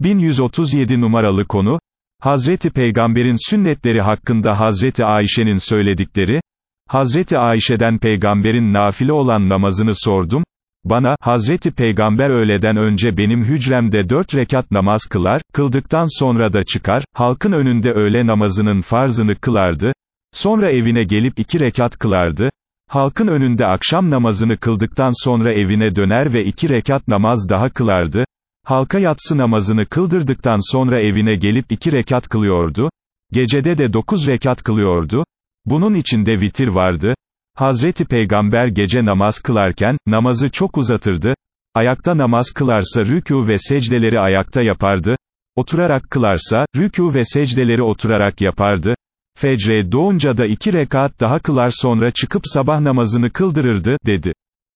1137 numaralı konu, Hazreti Peygamber'in sünnetleri hakkında Hazreti Ayşe'nin söyledikleri, Hazreti Ayşe'den Peygamber'in nafile olan namazını sordum, bana, Hazreti Peygamber öğleden önce benim hücremde dört rekat namaz kılar, kıldıktan sonra da çıkar, halkın önünde öğle namazının farzını kılardı, sonra evine gelip iki rekat kılardı, halkın önünde akşam namazını kıldıktan sonra evine döner ve iki rekat namaz daha kılardı, halka yatsı namazını kıldırdıktan sonra evine gelip iki rekat kılıyordu, gecede de dokuz rekat kılıyordu, bunun içinde vitir vardı, Hazreti Peygamber gece namaz kılarken, namazı çok uzatırdı, ayakta namaz kılarsa rükû ve secdeleri ayakta yapardı, oturarak kılarsa, rükû ve secdeleri oturarak yapardı, fecre doğunca da iki rekat daha kılar sonra çıkıp sabah namazını kıldırırdı, dedi.